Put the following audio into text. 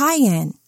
cayenne